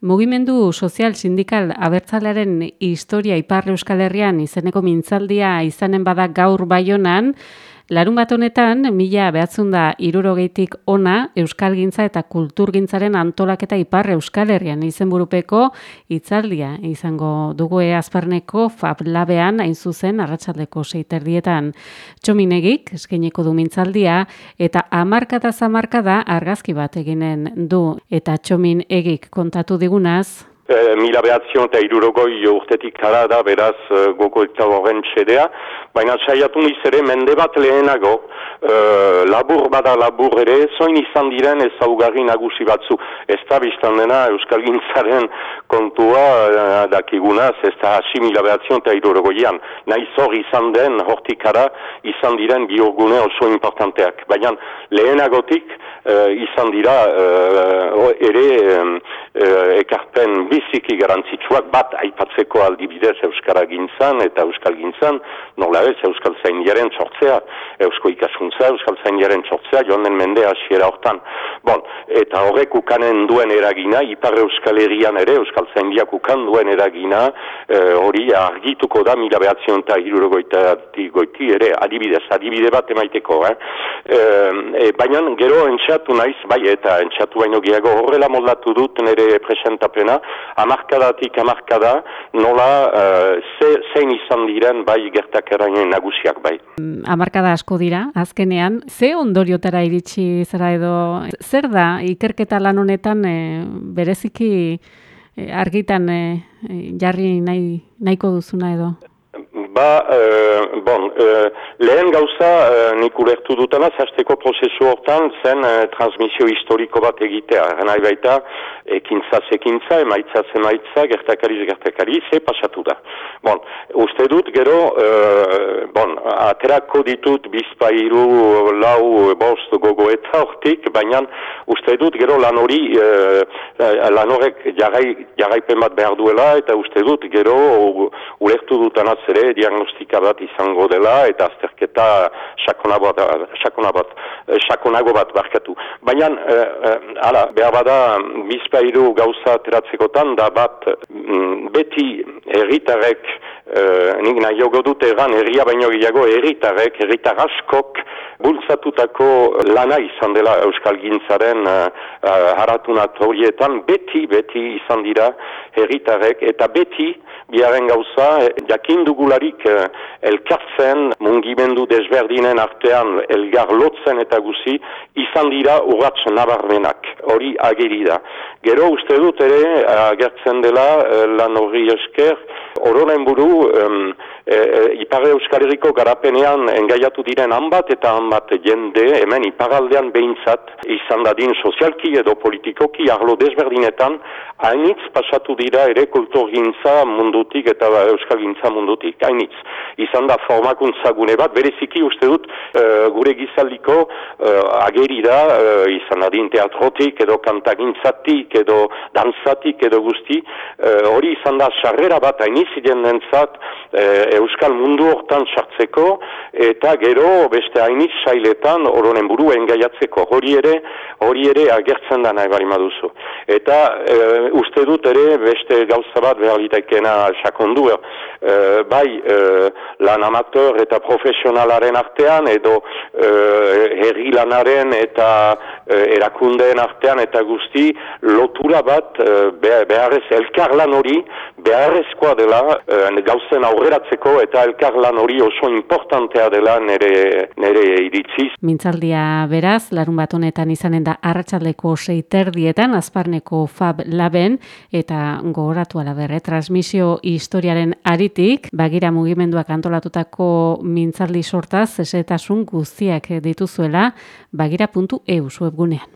Mugimendu sozial sindikal abertzalearen historia Ipar Euskal Herrian izeneko mintzaldia izanen bada gaur baionan, Larun bat honetan, mila behatzen da irurogeitik ona Euskal Gintza eta Kulturgintzaren antolaketa Ipar Euskal Herrian izenburupeko hitzaldia izango dugu azparneko Fab Labean hain zuzen arratsaldeko seiterdietan. Txominegik, eskeneko du mintzaldia, eta amarkada zamarkada argazki bat eginen du. Eta txomin egik kontatu digunaz, e, mila behatzion eta irurogoi urtetik tara da beraz e, goko eta horren txedea, baina saiatu niz ere mende bat lehenago, e, labur bada labur ere, zoin izan diren ezaugarri nagusi batzu, ez da biztan dena Euskal Gintzaren kontua e, dakigunaz, ez da hasi mila behatzion eta irurogoian, nahi zor izan den hortikara izan diren biurgune oso importanteak, baina lehenagotik e, izan dira ere ekarpen biziki garantzitsuak bat aipatzeko aldibidez Euskara gintzan eta Euskal gintzan, nola ez Euskal Zainiaren txortzea, Eusko ikasuntza, Euskal Zainiaren txortzea, joan den mende hasiera hortan. Bon, eta horrek ukanen duen eragina, Ipar Euskal Herrian ere, Euskal Zainiak ukan duen eragina, e, hori argituko da mila behatzion eta goiti ere, adibidez, adibide bat emaiteko, eh? E, baina gero entxatu naiz, bai eta entxatu baino gehiago horrela moldatu dut nire presentapena, amarkadatik amarkada, nola uh, zein izan diren bai gertakerainen nagusiak bai. Mm, amarkada asko dira, azkenean, ze ondoriotara iritsi zara edo, zer da ikerketa lan honetan e, bereziki e, argitan e, jarri nahi, nahiko duzuna edo? Ba, e, bon, e, lehen gauza e, nik ulertu dutena, zazteko prozesu hortan zen e, transmisio historiko bat egitea. Nahi baita, ekintza zekintza, emaitza zemaitza, gertakari ze pasatu da. Bon, uste dut gero, e, bon, aterako ditut bizpairu lau bost gogo eta hortik, baina uste dut gero lan hori, e, lan horrek jarraipen bat behar duela, eta uste dut gero ulertu dutena zere, diagnostika bat izango dela eta azterketa sakonago bat, sakonago bat, barkatu. Baina, eh, eh, ala, behar bada, bizpairu gauza teratzekotan, da bat mm, beti erritarek, eh, nik nahi jogo dut egan, erria baino gehiago erritarek, erritar askok, bultzatutako lana izan dela Euskal Gintzaren uh, haratunat horietan, beti, beti izan dira herritarek, eta beti, biaren gauza, jakin dugularik uh, elkartzen, mungimendu desberdinen artean, elgar lotzen eta guzi, izan dira urratz nabarmenak, hori ageri da. Gero uste dut ere, agertzen dela, uh, lan horri esker, ororen buru, um, e, e, Ipar Euskal Herriko garapenean engaiatu diren hanbat eta hanbat jende hemen iparaldean behintzat izan dadin sozialki edo politikoki arlo desberdinetan hainitz pasatu dira ere kulturgintza mundutik eta Euskal Gintza mundutik, hainitz. Izan da formakuntza gune bat, bereziki uste dut e, gure gizaldiko e, ageri da, e, izan dadin teatrotik edo kantagintzatik edo danzatik edo guzti, hori izan da sarrera bat hainitz ziren nentzat Euskal mundu hortan sartzeko eta gero beste hainitz sailetan oronen buru engaiatzeko hori ere hori ere agertzen da nahi bari maduzu. Eta e, uste dut ere beste gauza bat behar litekena sakondu e, bai e, lan amateur eta profesionalaren artean edo e, herri lanaren eta erakundeen artean eta guzti lotura bat e, beharrez elkar lan hori beharrezkoa dela e, gauzen aurreratzeko eta elkar lan hori oso importantea dela nere, nere iritziz. Mintzaldia beraz, larun bat honetan izanen da arratsaldeko seiterdietan, azparneko fab laben, eta gogoratu alaberre, transmisio historiaren aritik, bagira mugimenduak antolatutako mintzaldi sortaz, esetasun guztiak dituzuela, bagira.eu egunean.